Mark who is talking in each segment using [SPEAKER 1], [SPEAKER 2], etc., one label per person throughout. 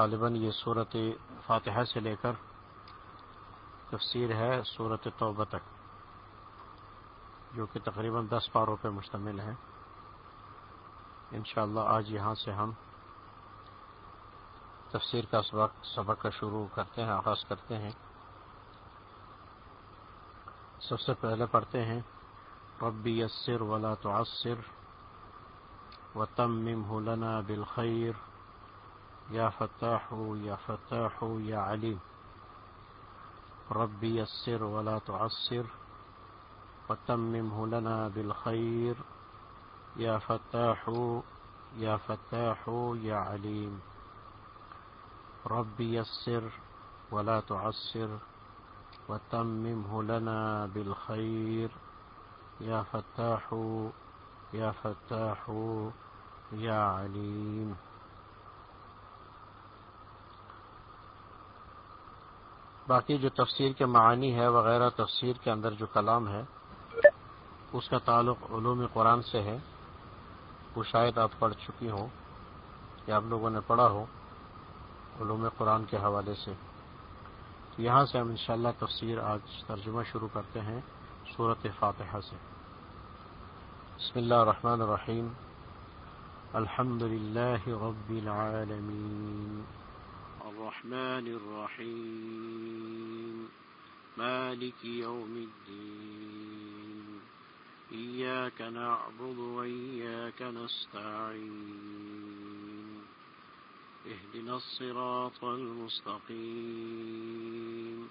[SPEAKER 1] غالباً یہ صورت فاتحہ سے لے کر تفسیر ہے صورت توبہ تک، جو کہ تقریباً دس پاروں پہ مشتمل ہے انشاءاللہ آج یہاں سے ہم تفسیر کا سبق سبق کا شروع کرتے ہیں، آغاز کرتے ہیں۔ سب سے پہلے پڑھتے ہیں ربی یسر ولا تعصر وتممه لنا بالخير يا فتاح يا فتاح، يا عليم. ربي يسر ولا تعسر، وتممه لنا بالخير. يا فتاح يا فتاح، يا عليم. ربي يسر ولا تعسر، وتممه لنا بالخير. يا فتاح يا فتاح، يا عليم. باقی جو تفسیر کے معانی ہے وغیرہ تفسیر کے اندر جو کلام ہے، اس کا تعلق علوم قرآن سے ہے۔ وہ شاید آپ پڑھ چکی ہوں یا آپ لوگوں نے پڑھا ہو علوم قرآن کے حوالے سے۔ تو یہاں سے ہم انشاءاللہ تفسیر آج ترجمہ شروع کرتے ہیں صورت فاتحہ سے۔ بسم اللہ الرحمن الرحیم۔ الحمد للہ رب العالمین۔ الرحمن الرحیم مالک یوم الدین ایاک نعبد و ایاک نستعین اهدنا الصراط المستقيم.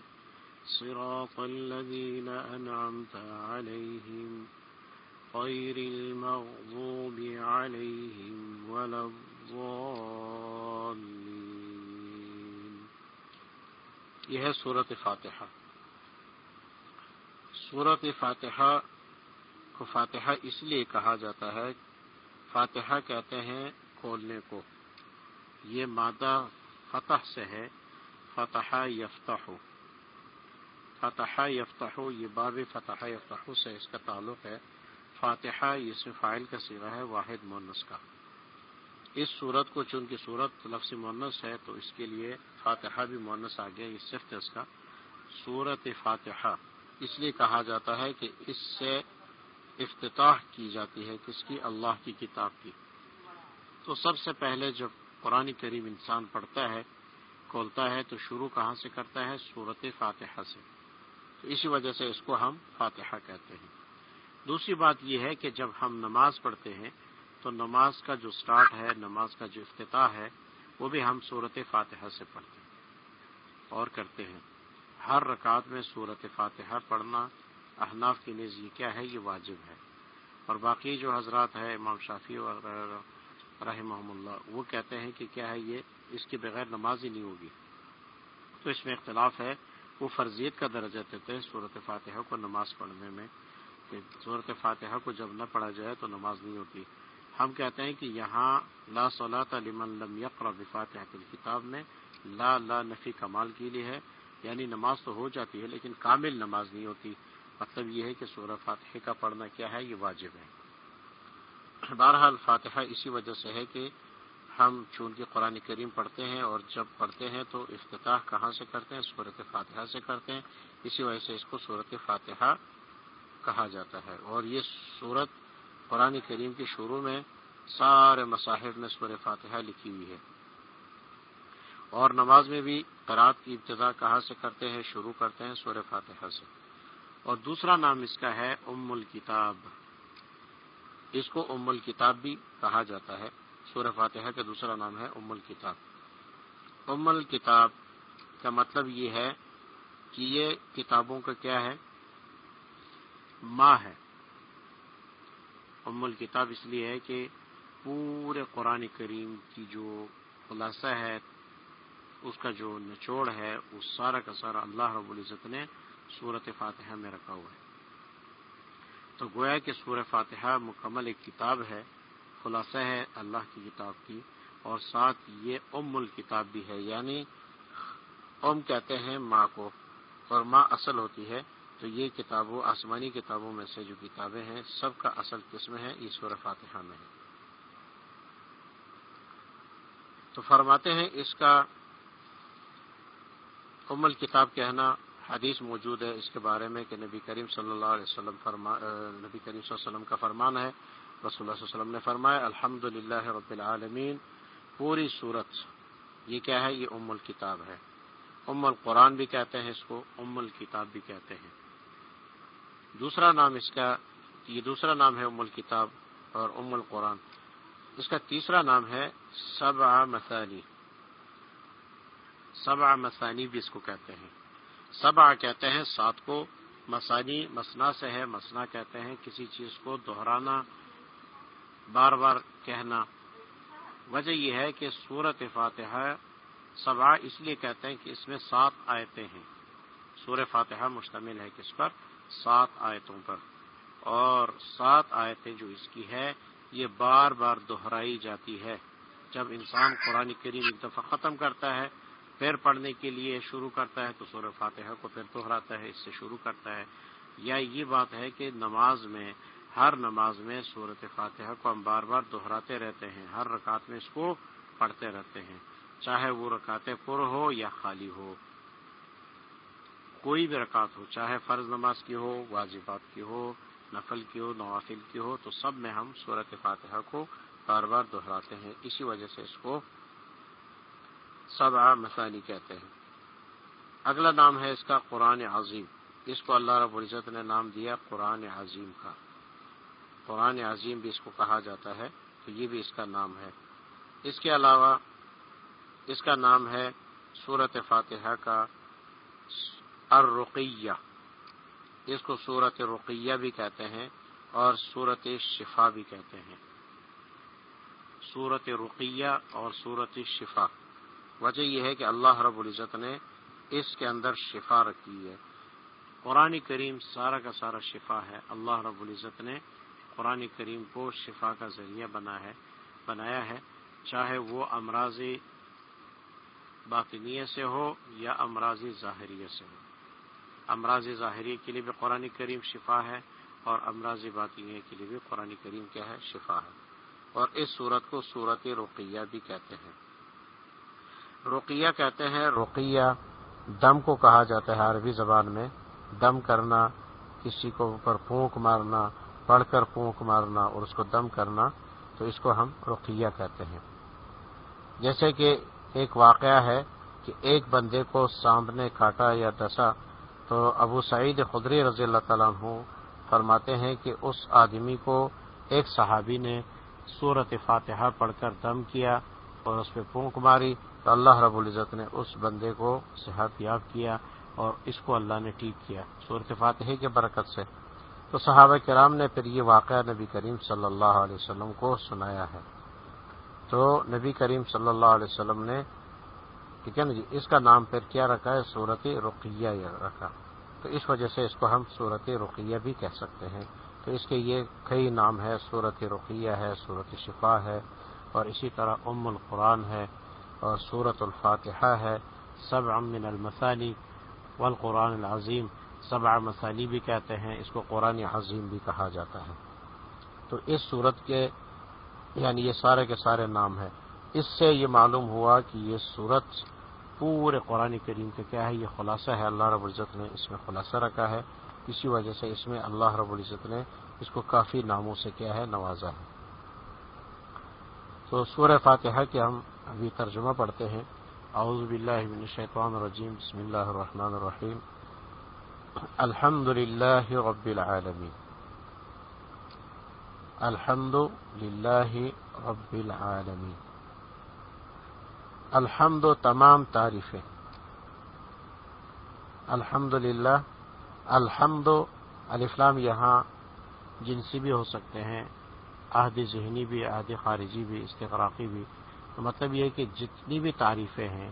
[SPEAKER 1] صراط الذين أنعمت عليهم. غير المغضوب عليهم ولا الضالين. یہ ہے سورت فاتحہ۔ سورت فاتحہ کو فاتحہ اس لیے کہا جاتا ہے، فاتحہ کہتے ہیں کھولنے کو۔ یہ مادہ فتح سے ہے فتح یفتح۔ فتح یفتح، یہ باب فتح یفتح سے اس کا تعلق ہے۔ فاتحہ اس میں فائل کا سیرا ہے، واحد مونس کا۔ اس صورت کو چونکہ صورت لفظ مونس ہے، تو اس کے لیے فاتحہ بھی مونس آ گیا یہ صرف اس کا صورت فاتحہ۔ اس لیے کہا جاتا ہے کہ اس سے افتتاح کی جاتی ہے کس کی؟ اللہ کی کتاب کی۔ تو سب سے پہلے جب قرآن کریم انسان پڑھتا ہے، کھولتا ہے، تو شروع کہاں سے کرتا ہے؟ صورت فاتحہ سے۔ تو اسی وجہ سے اس کو ہم فاتحہ کہتے ہیں۔ دوسری بات یہ ہے کہ جب ہم نماز پڑھتے ہیں تو نماز کا جو سٹارٹ ہے، نماز کا جو افتتاح ہے، وہ بھی ہم صورت فاتحہ سے پڑھتے ہیں۔ اور کرتے ہیں، ہر رکعت میں صورت فاتحہ پڑھنا احناف کی نیز یہ کیا ہے؟ یہ واجب ہے۔ اور باقی جو حضرات ہیں، امام شافی وغیرہ رحمہ اللہ، وہ کہتے ہیں کہ کیا ہے یہ؟ اس کے بغیر نماز ہی نہیں ہوگی۔ تو اس میں اختلاف ہے۔ وہ فرضیت کا درجہ دیتے ہیں صورت فاتحہ کو نماز پڑھنے میں۔ کہ صورت فاتحہ کو جب نہ پڑھا جائے تو نماز نہیں ہوتی۔ ہم کہتے ہیں کہ یہاں لا صلاۃ لمن لم یقرا بفاتحہ کی کتاب میں لا لا نفی کمال کے لیے ہے یعنی نماز تو ہو جاتی ہے لیکن کامل نماز نہیں ہوتی۔ مطلب یہ ہے کہ سورہ فاتحہ کا پڑھنا کیا ہے؟ یہ واجب ہے۔ بہرحال فاتحہ اسی وجہ سے ہے کہ ہم چونکہ قرآن کریم پڑھتے ہیں اور جب پڑھتے ہیں تو افتتاح کہاں سے کرتے ہیں؟ صورت فاتحہ سے کرتے ہیں۔ اسی وجہ سے اس کو صورت فاتحہ کہا جاتا ہے۔ اور یہ صورت قرآن کریم کے شروع میں سارے مصاحب میں سور فاتحہ لکھی ہوئی ہے۔ اور نماز میں بھی قرآد کی ابتدا کہاں سے کرتے ہیں؟ شروع کرتے ہیں سور فاتحہ سے۔ اور دوسرا نام اس کا ہے ام الکتاب۔ اس کو ام الکتاب بھی کہا جاتا ہے۔ سورہ فاتحہ کا دوسرا نام ہے ام الکتاب۔ ام الکتاب کا مطلب یہ ہے کہ یہ کتابوں کا کیا ہے؟ ماں ہے۔ ام الکتاب اس لیے ہے کہ پورے قرآن کریم کی جو خلاصہ ہے، اس کا جو نچوڑ ہے، وہ سارا کا سارا اللہ رب العزت نے صورت فاتحہ میں رکھا ہوا ہے۔ تو گویا کہ سورہ فاتحہ مکمل ایک کتاب ہے، خلاصہ ہے اللہ کی کتاب کی، اور ساتھ یہ ام الکتاب بھی ہے یعنی ام کہتے ہیں ماں کو، اور ماں اصل ہوتی ہے تو یہ کتابوں، آسمانی کتابوں میں سے جو کتابیں ہیں، سب کا اصل قسم ہے، یہ سورہ فاتحہ میں ہے۔ تو فرماتے ہیں، اس کا ام کتاب کہنا حدیث موجود ہے۔ اس کے بارے میں کہ نبی کریم صلی اللہ علیہ وسلم فرما، نبی کریم صلی اللہ علیہ وسلم کا فرمان ہے۔ رسول اللہ صلی اللہ علیہ وسلم نے فرمایا الحمد للہ رب العالمین۔ پوری صورت، یہ کیا ہے؟ یہ ام الکتاب ہے۔ ام القرآن بھی کہتے ہیں اس کو، ام الکتاب بھی کہتے ہیں۔ دوسرا نام اس کا، یہ دوسرا نام ہے ام الکتاب اور ام القرآن۔ اس کا تیسرا نام ہے سبع مثانی۔ سبع مثانی بھی اس کو کہتے ہیں۔ سبع کہتے ہیں سات کو مسانی مسنا سے ہے مسنا کہتے ہیں کسی چیز کو، دہرانا، بار بار کہنا۔ وجہ یہ ہے کہ سورت فاتحہ سبا اس لیے کہتے ہیں کہ اس میں سات آیتیں ہیں۔ سور فاتحہ مشتمل ہے کس پر؟ سات آیتوں پر۔ اور سات آیتیں جو اس کی ہے یہ بار بار دہرائی جاتی ہے جب انسان قرآن کریم ایک دفعہ ختم کرتا ہے، پھر پڑھنے کے لیے شروع کرتا ہے تو سور فاتحہ کو پھر دہراتا ہے، اس سے شروع کرتا ہے۔ یا یہ بات ہے کہ نماز میں، ہر نماز میں صورت فاتحہ کو ہم بار بار دہراتے رہتے ہیں۔ ہر رکعت میں اس کو پڑھتے رہتے ہیں۔ چاہے وہ رکعت پر ہو یا خالی ہو۔ کوئی بھی رکعت ہو، چاہے فرض نماز کی ہو، واجبات کی ہو، نفل کی ہو، نوافل کی ہو، تو سب میں ہم صورت فاتحہ کو بار بار دہراتے ہیں۔ اسی وجہ سے اس کو سب مسانی کہتے ہیں۔ اگلا نام ہے اس کا قرآن عظیم۔ اس کو اللہ رب العزت نے نام دیا قرآن عظیم کا۔ قرآن عظیم بھی اس کو کہا جاتا ہے، تو یہ بھی اس کا نام ہے۔ اس کے علاوہ اس کا نام ہے سورت فاتحہ کا الرقیہ۔ اس کو سورت رقیہ بھی کہتے ہیں اور سورت شفا بھی کہتے ہیں۔ سورت رقیہ اور سورت شفا۔ وجہ یہ ہے کہ اللہ رب العزت نے اس کے اندر شفا رکھی ہے۔ قرآن کریم سارا کا سارا شفا ہے۔ اللہ رب العزت نے قرآن کریم کو شفا کا ذریعہ بنا ہے، بنایا ہے۔ چاہے وہ امراضی باطنیہ سے ہو یا امراضی ظاہریہ سے ہو۔ امراض ظاہری کے لیے بھی قرآن کریم شفا ہے اور امراض باطنیہ کے لیے بھی قرآن کریم کیا ہے، شفا ہے۔ اور اس صورت کو صورت رقیہ بھی کہتے ہیں۔ رقیہ کہتے ہیں، رقیہ دم کو کہا جاتا ہے عربی زبان میں۔ دم کرنا، کسی کو اوپر پونک مارنا، پڑھ کر پونک مارنا اور اس کو دم کرنا، تو اس کو ہم رقیہ کہتے ہیں۔ جیسے کہ ایک واقعہ ہے کہ ایک بندے کو سانپ نے کاٹا یا دسا تو ابو سعید خدری رضی اللہ تعالیٰ عنہ فرماتے ہیں کہ اس آدمی کو ایک صحابی نے صورت فاتحہ پڑھ کر دم کیا اور اس پہ پونک ماری تو اللہ رب العزت نے اس بندے کو صحت یاب کیا اور اس کو اللہ نے ٹھیک کیا صورت فاتحہ کے برکت سے۔ تو صحابہ کرام نے پھر یہ واقعہ نبی کریم صلی اللہ علیہ وسلم کو سنایا ہے۔ تو نبی کریم صلی اللہ علیہ وسلم نے ٹھیک ہے نا جی اس کا نام پھر کیا رکھا ہے؟ صورت رقیہ رکھا۔ تو اس وجہ سے اس کو ہم صورت رقیہ بھی کہہ سکتے ہیں۔ تو اس کے یہ کئی نام ہے صورت رقیہ ہے صورت شفا ہے، اور اسی طرح ام القرآن ہے، اور صورت الفاتحہ ہے۔ سب امن المثانی والقرآن العظیم۔ سبع مسانی بھی کہتے ہیں، اس کو قرآن عظیم بھی کہا جاتا ہے۔ تو اس صورت کے یعنی یہ سارے کے سارے نام ہیں۔ اس سے یہ معلوم ہوا کہ یہ صورت پورے قرآن کریم کا کیا ہے؟ یہ خلاصہ ہے، اللہ رب العزت نے اس میں خلاصہ رکھا ہے۔ اسی وجہ سے اس میں اللہ رب العزت نے اس کو کافی ناموں سے کیا ہے، نوازا ہے۔ تو سورہ فاتحہ کے ہم ابھی ترجمہ پڑھتے ہیں۔ اعوذ باللہ من الشیطان الرجیم، بسم اللہ الرحمن الرحیم۔ الحمد للہ رب العالمین۔ الحمد للہ رب العالمین۔ الحمد و تمام تعریفیں۔ الحمد للہ الحمد و الفلام یہاں جنسی بھی ہو سکتے ہیں عہد ذہنی بھی عہد خارجی بھی استقراقی بھی۔ تو مطلب یہ ہے کہ جتنی بھی تعریفیں ہیں،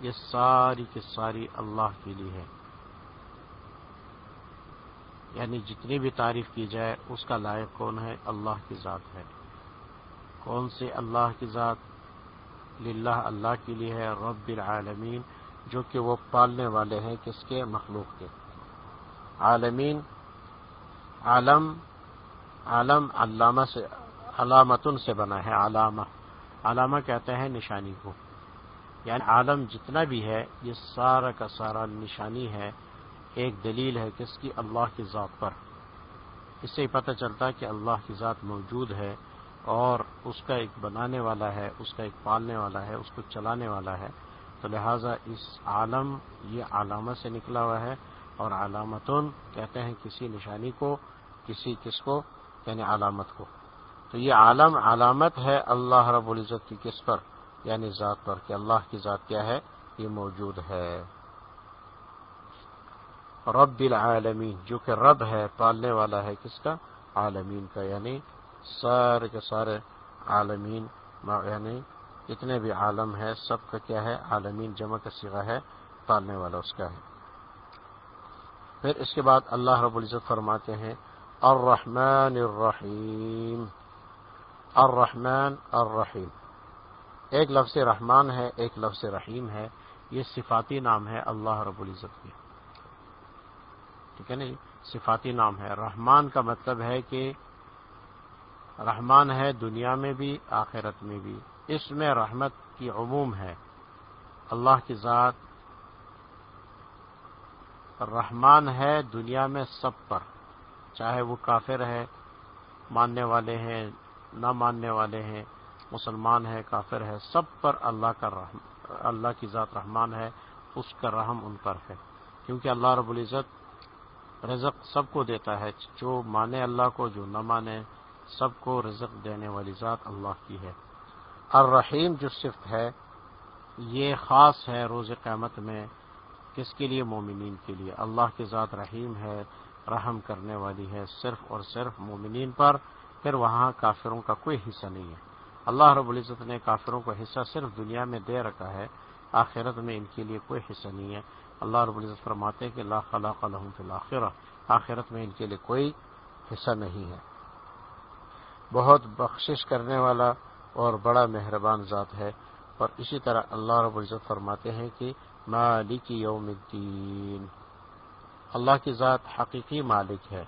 [SPEAKER 1] یہ ساری کی ساری اللہ کے لیے ہے یعنی جتنی بھی تعریف کی جائے، اس کا لائق کون ہے؟ اللہ کی ذات ہے۔ کون سے اللہ کی ذات؟ للہ اللہ کے لیے ہے، رب العالمین، جو کہ وہ پالنے والے ہیں کس کے؟ مخلوق کے۔ عالمین، عالم عالم علامہ سے، علامتن سے بنا ہے، علامہ۔ علامہ کہتے ہیں نشانی کو۔ یعنی عالم جتنا بھی ہے، یہ سارا کا سارا نشانی ہے، ایک دلیل ہے کس کی؟ اللہ کی ذات پر۔ اس سے پتہ چلتا ہے کہ اللہ کی ذات موجود ہے۔ اور اس کا ایک بنانے والا ہے، اس کا ایک پالنے والا ہے، اس کو چلانے والا ہے۔ تو لہٰذا اس عالم، یہ علامت سے نکلا ہوا ہے اور علامتن کہتے ہیں کسی نشانی کو، کسی کس کو یعنی علامت کو۔ تو یہ عالم، علامت ہے اللہ رب العزت کی کس پر؟ یعنی ذات پر، کہ اللہ کی ذات کیا ہے؟ یہ موجود ہے۔ رب العالمین، جو کہ رب ہے، پالنے والا ہے کس کا؟ عالمین کا یعنی سارے کے سارے عالمین یعنی جتنے بھی عالم ہے سب کا کیا ہے؟ عالمین جمع کا سگا ہے، پالنے والا اس کا ہے۔ پھر اس کے بعد اللہ رب العزت فرماتے ہیں، الرحمن الرحیم۔ الرحمن الرحیم۔ ایک لفظ رحمان ہے، ایک لفظ رحیم ہے۔ یہ صفاتی نام ہے اللہ رب العزت کی ٹھیک ہے نا جی؟ صفاتی نام ہے۔ رحمان کا مطلب ہے کہ رحمان ہے دنیا میں بھی، آخرت میں بھی۔ اس میں رحمت کی عموم ہے۔ اللہ کی ذات رحمان ہے دنیا میں سب پر۔ چاہے وہ کافر ہے، ماننے والے ہیں، نہ ماننے والے ہیں، مسلمان ہے، کافر ہے، سب پر اللہ کا رحم، اللہ کی ذات رحمان ہے، اس کا رحم ان پر ہے۔ کیونکہ اللہ رب العزت رزق سب کو دیتا ہے، جو مانے اللہ کو، جو نہ مانے۔ سب کو رزق دینے والی ذات اللہ کی ہے۔ الرحیم جو صفت ہے، یہ خاص ہے روز قیامت میں کس کے لیے؟ مومنین کے لیے۔ اللہ کی ذات رحیم ہے، رحم کرنے والی ہے، صرف اور صرف مومنین پر، پھر وہاں کافروں کا کوئی حصہ نہیں ہے۔ اللہ رب العزت نے کافروں کو حصہ صرف دنیا میں دے رکھا ہے، آخرت میں ان کے لیے کوئی حصہ نہیں ہے۔ اللہ رب العزت فرماتے کہ لا خلاق لهم فی الاخرہ، آخرت میں ان کے لیے کوئی حصہ نہیں ہے۔ بہت بخشش کرنے والا اور بڑا مہربان ذات ہے اور اسی طرح اللہ رب العزت فرماتے ہیں کہ مالک یوم الدین۔ اللہ کی ذات حقیقی مالک ہے۔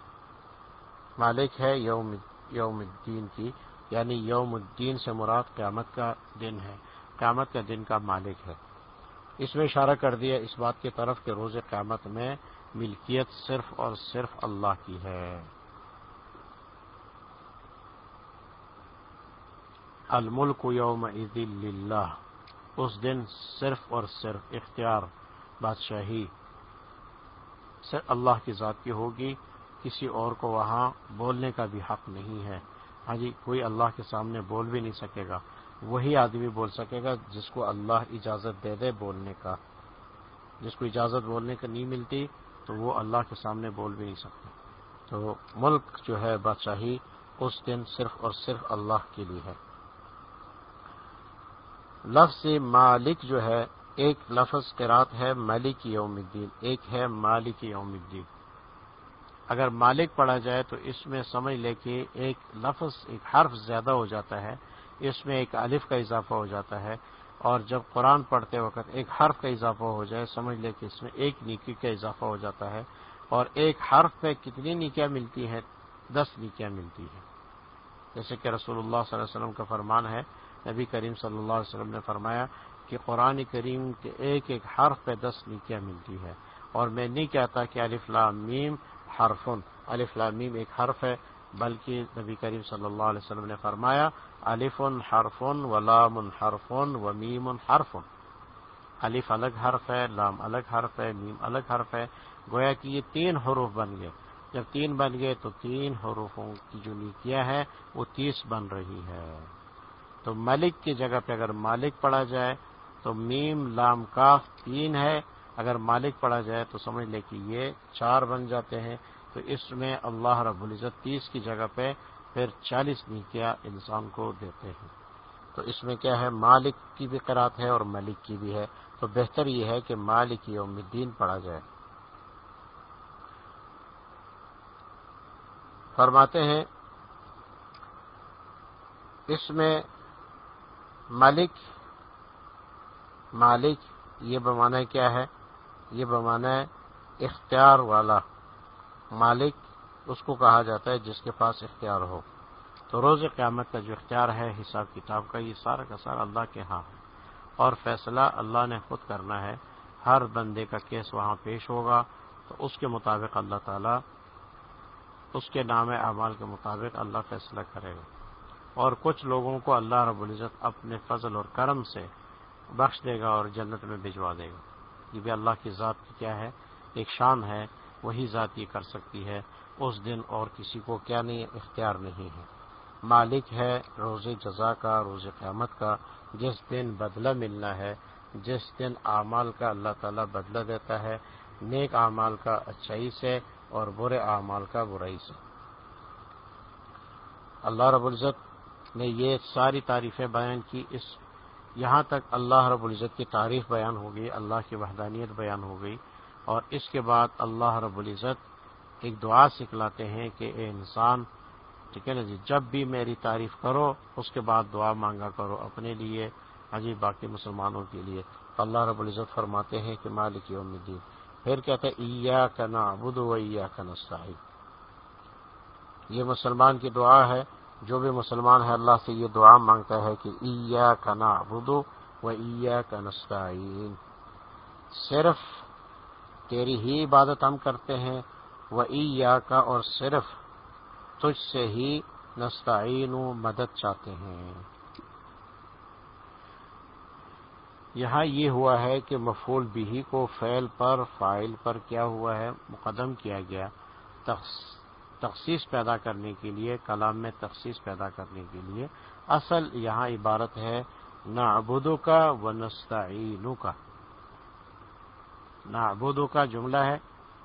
[SPEAKER 1] مالک ہے یوم یوم الدین کی یعنی یوم الدین سے مراد قیامت کا دن ہے۔ قیامت کا دن کا مالک ہے۔ اس میں اشارہ کر دیا اس بات کی طرف کہ روز قیامت میں ملکیت صرف اور صرف اللہ کی ہے۔ الملک یوم اللہ اس دن صرف اور صرف اختیار، بادشاہی صرف اللہ کی ذات کی ہوگی، کسی اور کو وہاں بولنے کا بھی حق نہیں ہے۔ ہاں جی کوئی اللہ کے سامنے بول بھی نہیں سکے گا۔ وہی آدمی بول سکے گا جس کو اللہ اجازت دے دے بولنے کا۔ جس کو اجازت بولنے کا نہیں ملتی، تو وہ اللہ کے سامنے بول بھی نہیں سکتے تو ملک جو ہے، بادشاہی، اس دن صرف اور صرف اللہ کے لیے ہے۔ لفظ مالک جو ہے، ایک لفظ قرات ہے ملک یوم الدین، ایک ہے مالک یوم الدین۔ اگر مالک پڑھا جائے تو اس میں سمجھ لے کہ ایک لفظ، ایک حرف زیادہ ہو جاتا ہے، اس میں ایک الف کا اضافہ ہو جاتا ہے۔ اور جب قرآن پڑھتے وقت ایک حرف کا اضافہ ہو جائے، سمجھ لے کہ اس میں ایک نیکی کا اضافہ ہو جاتا ہے۔ اور ایک حرف پہ کتنی نیکیاں ملتی ہیں؟ دس نیکیاں ملتی ہیں۔ جیسے کہ رسول اللہ صلی اللہ علیہ وسلم کا فرمان ہے نبی کریم صلی اللہ علیہ وسلم نے فرمایا کہ قرآن کریم کے ایک ایک حرف پہ دس نیکیاں ملتی ہے اور میں نہیں کہتا کہ الف میم حرفن، الف لامیم ایک حرف ہے، بلکہ نبی کریم صلی اللہ علیہ وسلم نے فرمایا الف حرفن و لام حرفن و میم حرفن۔ الف الگ حرف ہے، لام الگ حرف ہے، میم الگ حرف ہے۔ گویا کہ یہ تین حروف بن گئے۔ جب تین بن گئے تو تین حروفوں کی جو نیکیاں ہے وہ تیس بن رہی ہے تو ملک کی جگہ پہ اگر مالک پڑھا جائے تو میم لام کاف تین ہے۔ اگر مالک پڑھا جائے تو سمجھ لے کہ یہ چار بن جاتے ہیں۔ تو اس میں اللہ رب العزت تیس کی جگہ پہ پھر چالیس نیکیاں انسان کو دیتے ہیں۔ تو اس میں کیا ہے؟ مالک کی بھی قرات ہے اور ملک کی بھی ہے۔ تو بہتر یہ ہے کہ مالک یوم الدین پڑھا جائے۔ فرماتے ہیں، اس میں مالک مالک، یہ بمانا کیا ہے؟ یہ بمانا ہے اختیار والا۔ مالک اس کو کہا جاتا ہے جس کے پاس اختیار ہو۔ تو روز قیامت کا جو اختیار ہے، حساب کتاب کا، یہ سارا کا سارا اللہ کے ہاں ہے۔ اور فیصلہ اللہ نے خود کرنا ہے۔ ہر بندے کا کیس وہاں پیش ہوگا۔ تو اس کے مطابق اللہ تعالیٰ، اس کے نام اعمال کے مطابق اللہ فیصلہ کرے گا۔ اور کچھ لوگوں کو اللہ رب العزت اپنے فضل اور کرم سے بخش دے گا اور جنت میں بھجوا دے گا۔ یہ بھی اللہ کی ذات کی کیا ہے؟ ایک شان ہے، وہی ذات یہ کر سکتی ہے۔ اس دن اور کسی کو کیا نہیں، اختیار نہیں ہے۔ مالک ہے روز جزا کا، روز قیامت کا۔ جس دن بدلہ ملنا ہے، جس دن اعمال کا اللہ تعالیٰ بدلہ دیتا ہے۔ نیک اعمال کا اچھائی سے اور برے اعمال کا برائی سے۔ اللہ رب العزت نے یہ ساری تعریفیں بیان کی، اس یہاں تک اللہ رب العزت کی تعریف بیان ہو گئی، اللہ کی وحدانیت بیان ہو گئی، اور اس کے بعد اللہ رب العزت ایک دعا سکھلاتے ہیں کہ اے انسان، ٹھیک ہے نا جی جب بھی میری تعریف کرو، اس کے بعد دعا مانگا کرو اپنے لیے ہاں باقی مسلمانوں کے لیے۔ اللہ رب العزت فرماتے ہیں کہ مالک یوم الدین۔ پھر کہتے ایا کا نابود و ایا کا نسائی یہ مسلمان کی دعا ہے۔ جو بھی مسلمان ہے اللہ سے یہ دعا مانگتا ہے کہ ایا کا نابود و ایا کا نسائین صرف تیری ہی عبادت ہم کرتے ہیں وہ ایا کا اور صرف تجھ سے ہی نستعین و مدد چاہتے ہیں۔ یہاں یہ ہوا ہے کہ مفول بھی کو فعل پر فائل پر کیا ہوا ہے، مقدم کیا گیا۔ تخصیص پیدا کرنے کے لیے، کلام میں تخصیص پیدا کرنے کے لیے۔ اصل یہاں عبارت ہے نہ ابودو کا و نستعینو کا نہ ابودو کا جملہ ہے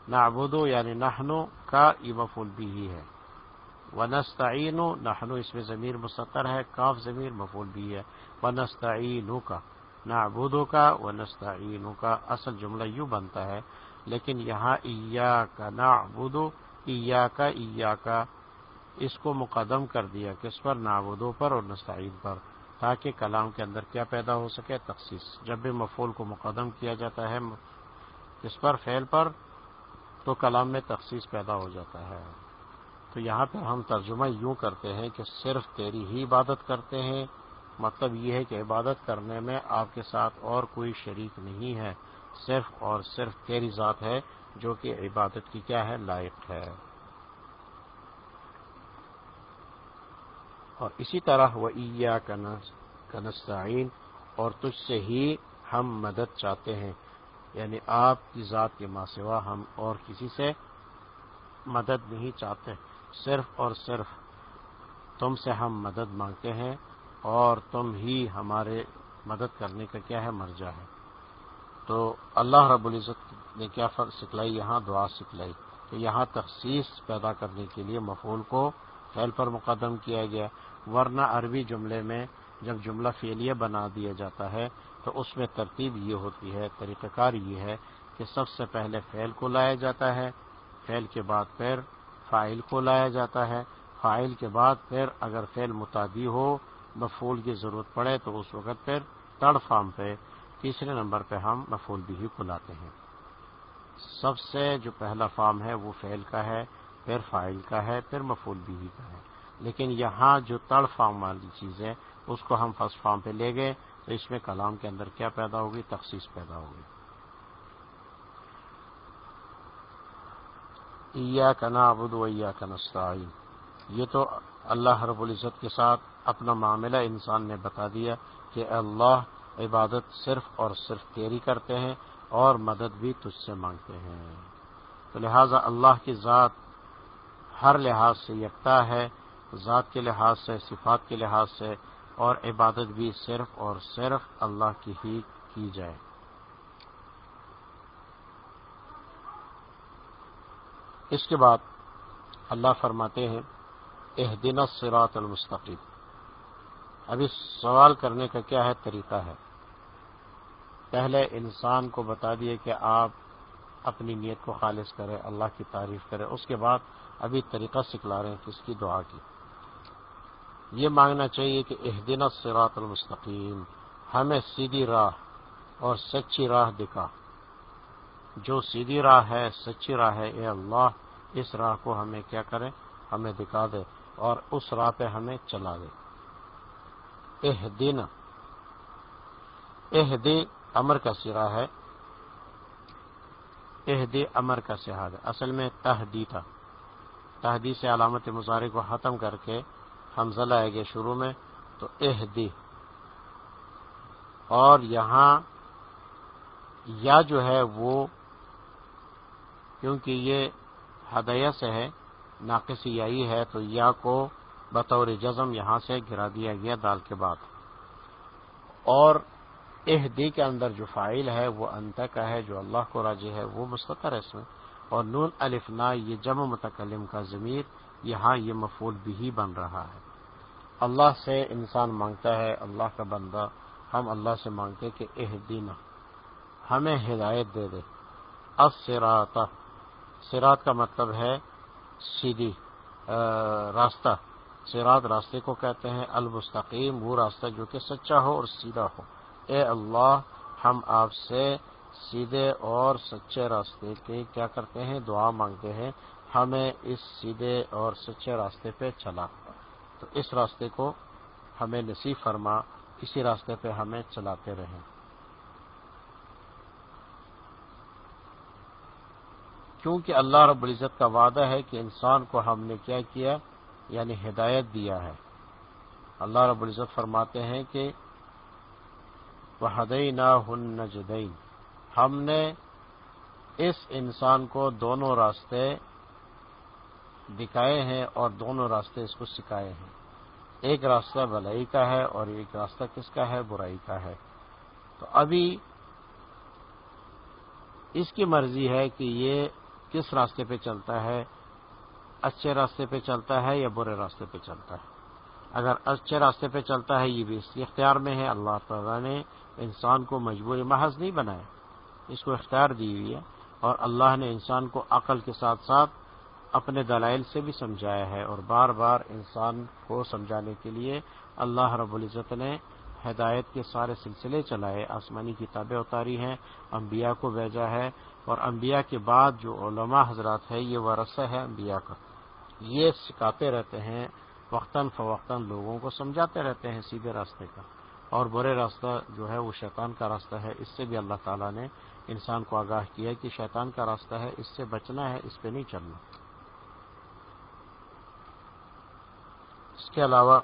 [SPEAKER 1] نہ ابودو یعنی نہنو کا مفول بھی ہی ہے۔ و نستعینو نہنو اس میں ضمیر مستر ہے، کاف ضمیر مفول بھی ہے۔ و نستعینو کا نعبدو کا و نستعینو کا اصل جملہ یوں بنتا ہے، لیکن یہاں ایا کا نعبدو ایا کا ایا کا اس کو مقدم کر دیا کس پر؟ نعبدو پر اور نستعین پر، تاکہ کلام کے اندر کیا پیدا ہو سکے؟ تخصیص۔ جب بھی مفول کو مقدم کیا جاتا ہے، اس پر فعل پر، تو کلام میں تخصیص پیدا ہو جاتا ہے۔ تو یہاں پہ ہم ترجمہ یوں کرتے ہیں کہ صرف تیری ہی عبادت کرتے ہیں مطلب یہ ہے کہ عبادت کرنے میں آپ کے ساتھ اور کوئی شریک نہیں ہے۔ صرف اور صرف تیری ذات ہے جو کہ عبادت کی کیا ہے؟ لائق ہے۔ اور اسی طرح وہ عیا کنستعین اور تجھ سے ہی ہم مدد چاہتے ہیں۔ یعنی آپ کی ذات کے ماسوا ہم اور کسی سے مدد نہیں چاہتے۔ صرف اور صرف تم سے ہم مدد مانگتے ہیں اور تم ہی ہمارے مدد کرنے کا کیا ہے؟ مرجع ہے۔ تو اللہ رب العزت نے کیا فرق سکھلائی؟ یہاں دعا سکھلائی۔ کہ یہاں تخصیص پیدا کرنے کے لیے مفول کو فعل پر مقدم کیا گیا۔ ورنہ عربی جملے میں جب جملہ فعلیہ بنا دیا جاتا ہے، تو اس میں ترتیب یہ ہوتی ہے، طریقہ کار یہ ہے کہ سب سے پہلے فعل کو لایا جاتا ہے، فعل کے بعد پھر فائل کو لایا جاتا ہے۔ فائل کے بعد پھر اگر فعل متعدی ہو مفول کی ضرورت پڑے تو اس وقت پھر تھرڈ فارم پہ تیسرے نمبر پہ ہم مفول بھی کو لاتے ہیں۔ سب سے جو پہلا فارم ہے وہ فعل کا ہے، پھر فائل کا ہے، پھر مفول بھی کا ہے۔ لیکن یہاں جو تڑ فارم والی چیز ہے، اس کو ہم فرسٹ فارم پہ لے گئے، تو اس میں کلام کے اندر کیا پیدا ہوگی؟ تخصیص پیدا ہوگی۔ کنا ابود ویا کنسائی یہ تو اللہ رب العزت کے ساتھ اپنا معاملہ انسان نے بتا دیا کہ اللہ عبادت صرف اور صرف تیری کرتے ہیں اور مدد بھی تجھ سے مانگتے ہیں۔ تو لہذا اللہ کی ذات ہر لحاظ سے یکتا ہے، ذات کے لحاظ سے، صفات کے لحاظ سے، اور عبادت بھی صرف اور صرف اللہ کی ہی کی جائے۔ اس کے بعد اللہ فرماتے ہیں اح دن سرات المستقیم۔ ابھی سوال کرنے کا کیا ہے طریقہ ہے؟ پہلے انسان کو بتا دیے کہ آپ اپنی نیت کو خالص کریں، اللہ کی تعریف کریں، اس کے بعد ابھی طریقہ سکھلا رہے ہیں کس کی دعا کی۔ یہ مانگنا چاہیے کہ اح دن سرات المستقیم، ہمیں سیدھی راہ اور سچی راہ دکھا۔ جو سیدھی راہ ہے، سچی راہ ہے، اے اللہ، اس راہ کو ہمیں کیا کرے ہمیں دکھا دے اور اس راہ پہ ہمیں چلا دے۔ اہ اہدی امر کا سرا ہے۔ اہدی امر کا سہاد اصل میں تہدی تھا۔ تہدی سے علامت مظاہرے کو ختم کر کے حمزہ لائے گے شروع میں تو اہدی۔ اور یہاں یا جو ہے وہ کیونکہ یہ ہدیہ سے ہے، ناقص یائی ہے، تو یا کو بطور جزم یہاں سے گرا دیا گیا دال کے بعد۔ اور اہدی کے اندر جو فائل ہے وہ انت کا ہے، جو اللہ کو راجی ہے، وہ مستقر ہے اس میں۔ اور نون الفنا یہ جمع متکلم کا ضمیر، یہاں یہ مفول بھی بن رہا ہے۔ اللہ سے انسان مانگتا ہے، اللہ کا بندہ ہم اللہ سے مانگتے کہ اہدینا ہمیں ہدایت دے دے۔ سرات سرات کا مطلب ہے سیدھی راستہ۔ سرات راستے کو کہتے ہیں المستقیم، وہ راستہ جو کہ سچا ہو اور سیدھا ہو۔ اے اللہ، ہم آپ سے سیدھے اور سچے راستے کے کیا کرتے ہیں؟ دعا مانگتے ہیں۔ ہمیں اس سیدھے اور سچے راستے پہ چلا۔ تو اس راستے کو ہمیں نصیب فرما، اسی راستے پہ ہمیں چلاتے رہیں۔ کیونکہ اللہ رب العزت کا وعدہ ہے کہ انسان کو ہم نے کیا کیا؟ یعنی ہدایت دیا ہے۔ اللہ رب العزت فرماتے ہیں کہ وہ ہدئی نہ ہم نے اس انسان کو دونوں راستے دکھائے ہیں اور دونوں راستے اس کو سکھائے ہیں۔ ایک راستہ بلائی کا ہے اور ایک راستہ کس کا ہے؟ برائی کا ہے۔ تو ابھی اس کی مرضی ہے کہ یہ کس راستے پہ چلتا ہے؟ اچھے راستے پہ چلتا ہے یا برے راستے پہ چلتا ہے؟ اگر اچھے راستے پہ چلتا ہے، یہ بھی اس کے اختیار میں ہے۔ اللہ تعالیٰ نے انسان کو مجبوری محض نہیں بنایا۔ اس کو اختیار دی ہوئی ہے اور اللہ نے انسان کو عقل کے ساتھ ساتھ اپنے دلائل سے بھی سمجھایا ہے اور بار بار انسان کو سمجھانے کے لیے اللہ رب العزت نے ہدایت کے سارے سلسلے چلائے۔ آسمانی کتابیں اتاری ہیں، انبیاء کو بھیجا ہے اور انبیاء کے بعد جو علماء حضرات ہے یہ ورثہ ہے انبیاء کا۔ یہ سکھاتے رہتے ہیں وقتاً فوقتاً لوگوں کو سمجھاتے رہتے ہیں سیدھے راستے کا اور برے راستہ جو ہے وہ شیطان کا راستہ ہے اس سے بھی اللہ تعالیٰ نے انسان کو آگاہ کیا کہ شیطان کا راستہ ہے، اس سے بچنا ہے، اس پہ نہیں چلنا۔ اس کے علاوہ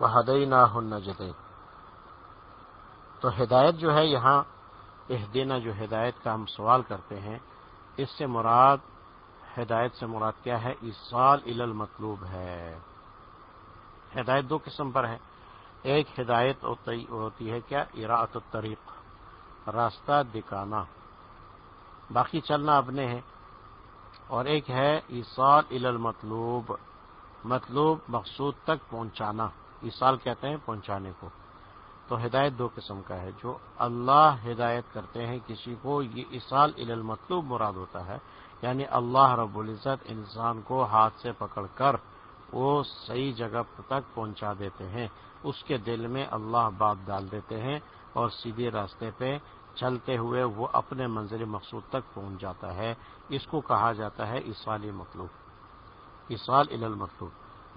[SPEAKER 1] وہ ہدئی نہ ہن جدئی تو ہدایت جو ہے، یہاں دینا جو ہدایت کا ہم سوال کرتے ہیں، اس سے مراد ہدایت سے مراد کیا ہے؟ اسال المطلوب ہے۔ ہدایت دو قسم پر ہے۔ ایک ہدایت ہوتی ہے کیا؟ اراۃ الطریق، راستہ دکھانا۔ باقی چلنا اپنے ہے۔ اور ایک ہے ایسال المطلوب، مطلوب مقصود تک پہنچانا۔ ایسال کہتے ہیں پہنچانے کو۔ تو ہدایت دو قسم کا ہے۔ جو اللہ ہدایت کرتے ہیں کسی کو، یہ اسال المطلوب مراد ہوتا ہے۔ یعنی اللہ رب العزت انسان کو ہاتھ سے پکڑ کر وہ صحیح جگہ تک پہنچا دیتے ہیں۔ اس کے دل میں اللہ بات ڈال دیتے ہیں اور سیدھے راستے پہ چلتے ہوئے وہ اپنے منظر مقصود تک پہنچ جاتا ہے۔ اس کو کہا جاتا ہے اسوالی مطلوب۔ اسوال المطلوب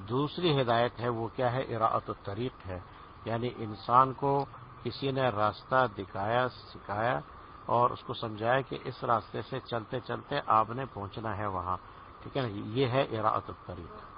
[SPEAKER 1] دوسری ہدایت ہے وہ کیا ہے؟ اراعت الطریق ہے۔ یعنی انسان کو کسی نے راستہ دکھایا، سکھایا اور اس کو سمجھایا کہ اس راستے سے چلتے چلتے آپ نے پہنچنا ہے وہاں۔ ٹھیک ہے نا؟ یہ ہے اراعت الطریق۔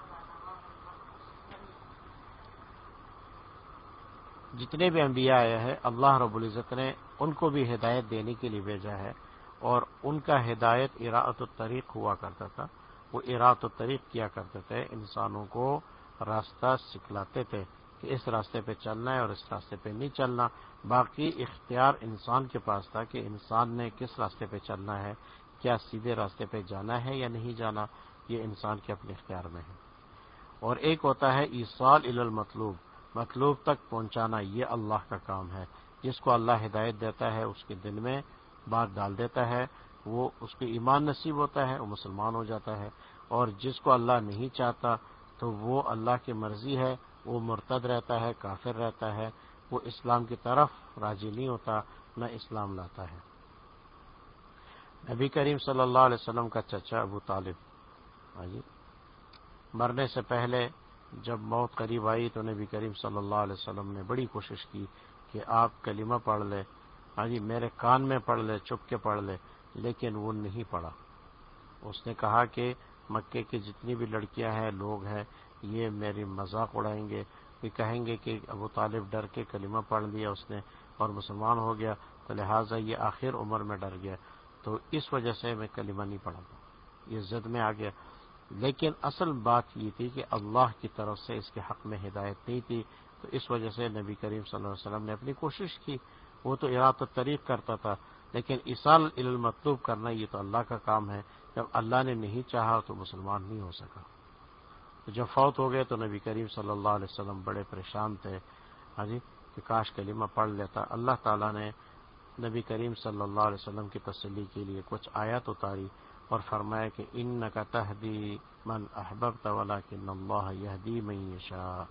[SPEAKER 1] جتنے بھی انبیاء آئے ہیں، اللہ رب العزت نے ان کو بھی ہدایت دینے کے لیے بھیجا ہے۔ اور ان کا ہدایت اراعت الطریق ہوا کرتا تھا۔ وہ اراعت الطریق کیا کرتے تھے؟ انسانوں کو راستہ سکھلاتے تھے۔ کہ اس راستے پہ چلنا ہے اور اس راستے پہ نہیں چلنا۔ باقی اختیار انسان کے پاس تھا کہ انسان نے کس راستے پہ چلنا ہے، کیا سیدھے راستے پہ جانا ہے یا نہیں جانا، یہ انسان کے اپنے اختیار میں ہے۔ اور ایک ہوتا ہے ایسال المطلوب، مطلوب تک پہنچانا، یہ اللہ کا کام ہے۔ جس کو اللہ ہدایت دیتا ہے، اس کے دل میں بات ڈال دیتا ہے، وہ اس کو ایمان نصیب ہوتا ہے، وہ مسلمان ہو جاتا ہے۔ اور جس کو اللہ نہیں چاہتا، تو وہ اللہ کی مرضی ہے۔ وہ مرتد رہتا ہے، کافر رہتا ہے، وہ اسلام کی طرف راضی نہیں ہوتا، نہ اسلام لاتا ہے۔ نبی کریم صلی اللہ علیہ وسلم کا چچا ابو طالب۔ ہاں جی مرنے سے پہلے جب موت قریب آئی تو نبی کریم صلی اللہ علیہ وسلم نے بڑی کوشش کی کہ آپ کلمہ پڑھ لے۔ ہاں جی میرے کان میں پڑھ لے چپ کے پڑھ لے، لیکن وہ نہیں پڑھا۔ اس نے کہا کہ مکے کی جتنی بھی لڑکیاں ہیں، لوگ ہیں یہ میری مذاق اڑائیں گے یہ کہیں گے کہ ابو طالب ڈر کے کلمہ پڑھ لیا اس نے اور مسلمان ہو گیا، تو لہٰذا یہ آخر عمر میں ڈر گیا۔ تو اس وجہ سے میں کلمہ نہیں پڑھا یہ زد میں آ گیا۔ لیکن اصل بات یہ تھی کہ اللہ کی طرف سے اس کے حق میں ہدایت نہیں تھی، تو اس وجہ سے نبی کریم صلی اللہ علیہ وسلم نے اپنی کوشش کی۔ وہ تو اراد و طریق کرتا تھا، لیکن اصال المطلوب کرنا یہ تو اللہ کا کام ہے۔ جب اللہ نے نہیں چاہا تو مسلمان نہیں ہو سکا۔ جب فوت ہو گئے تو نبی کریم صلی اللہ علیہ وسلم بڑے پریشان تھے۔ ہاں جی کہ کاش کلمہ پڑھ لیتا۔ اللہ تعالیٰ نے نبی کریم صلی اللہ علیہ وسلم کی تسلی کے لیے کچھ آیات اتاری اور فرمایا کہ ان کا تحدی من احباب طلا کہ اللہ یہدی معیشہ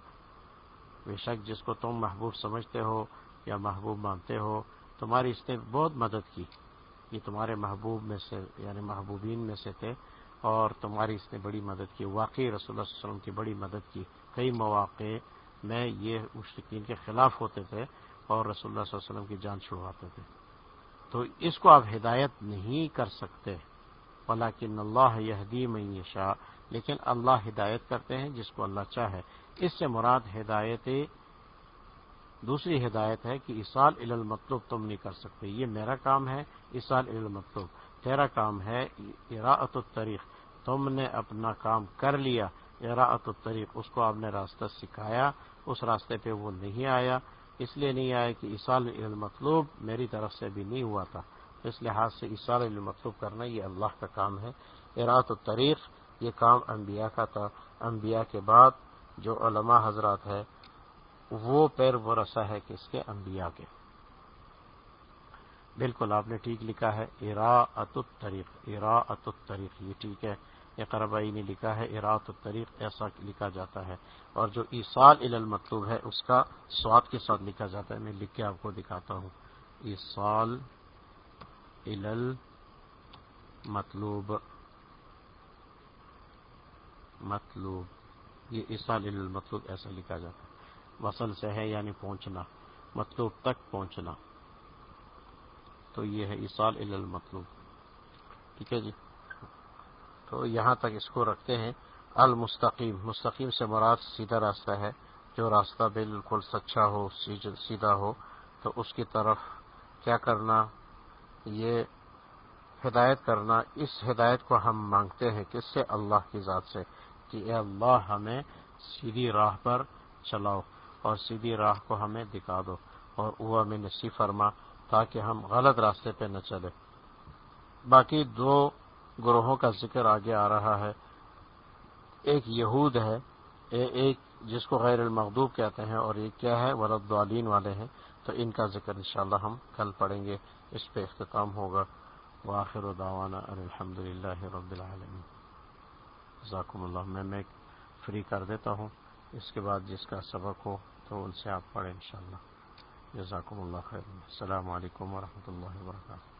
[SPEAKER 1] بے شک جس کو تم محبوب سمجھتے ہو یا محبوب مانتے ہو، تمہاری اس نے بہت مدد کی۔ یہ تمہارے محبوب میں سے یعنی محبوبین میں سے تھے۔ اور تمہاری اس نے بڑی مدد کی، واقعی رسول اللہ صلی اللہ علیہ وسلم کی بڑی مدد کی۔ کئی مواقع میں یہ مشرقین کے خلاف ہوتے تھے اور رسول اللہ صلی اللہ علیہ وسلم کی جان چھڑواتے تھے۔ تو اس کو آپ ہدایت نہیں کر سکتے ولاکن اللہ یہدی میں شاہ لیکن اللہ ہدایت کرتے ہیں جس کو اللہ چاہے۔ اس سے مراد ہدایت، دوسری ہدایت ہے کہ اصال المطلوب تم نہیں کر سکتے۔ یہ میرا کام ہے اصال المطلوب۔ تیرا کام ہے اراعت الطریق تم نے اپنا کام کر لیا، اراعت الطریق، اس کو آپ نے راستہ سکھایا، اس راستے پہ وہ نہیں آیا، اس لیے نہیں آیا کہ اصال المطلوب میری طرف سے بھی نہیں ہوا تھا۔ اس لحاظ سے اصال المطلوب کرنا یہ اللہ کا کام ہے۔ اراعت الطریق یہ کام انبیاء کا تھا۔ انبیاء کے بعد جو علماء حضرات ہے وہ پیر و رسا ہے کس کے انبیاء کے۔ بالکل آپ نے ٹھیک لکھا ہے ارا الطریق ارا الطریق یہ ٹھیک ہے۔ قربائی نے لکھا ہے اراۃ الطریق، ایسا لکھا جاتا ہے۔ اور جو ایسال المطلوب ہے، اس کا سواد کے ساتھ لکھا جاتا ہے۔ میں لکھ کے آپ کو دکھاتا ہوں۔ ایسال مطلوب مطلوب۔ یہ ایسال المطلوب ایسا لکھا جاتا ہے۔ وصل سے ہے یعنی پہنچنا، مطلوب تک پہنچنا۔ تو یہ ہے اصال المطلوب۔ ٹھیک ہے جی؟ تو یہاں تک اس کو رکھتے ہیں، المستقیم۔ مستقیم سے مراد سیدھا راستہ ہے۔ جو راستہ بالکل سچا ہو سیدھا ہو، تو اس کی طرف کیا کرنا؟ یہ ہدایت کرنا۔ اس ہدایت کو ہم مانگتے ہیں کس سے؟ اللہ کی ذات سے۔ کہ اے اللہ، ہمیں سیدھی راہ پر چلاؤ اور سیدھی راہ کو ہمیں دکھا دو۔ اور وہ ہمیں نصیب فرما تاکہ ہم غلط راستے پہ نہ چلے۔ باقی دو گروہوں کا ذکر آگے آ رہا ہے۔ ایک یہود ہے ایک جس کو غیر المغدوب کہتے ہیں اور ایک کیا ہے؟ ورد والین والے ہیں۔ تو ان کا ذکر انشاءاللہ ہم کل پڑھیں گے۔ اس پہ اختتام ہوگا۔ واخر دعوانا الحمد للہ رب العالمین۔ ذاکم اللہ۔ میں میں فری کر دیتا ہوں۔ اس کے بعد جس کا سبق ہو تو ان سے آپ پڑھیں انشاءاللہ۔ جزاکم اللہ خیر السلام علیکم ورحمۃ اللہ وبرکاتہ۔